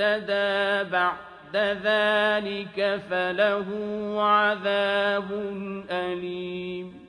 اعْتَدَىٰ بَعْدَ ذَٰلِكَ فَلَهُ عَذَابٌ أَلِيمٌ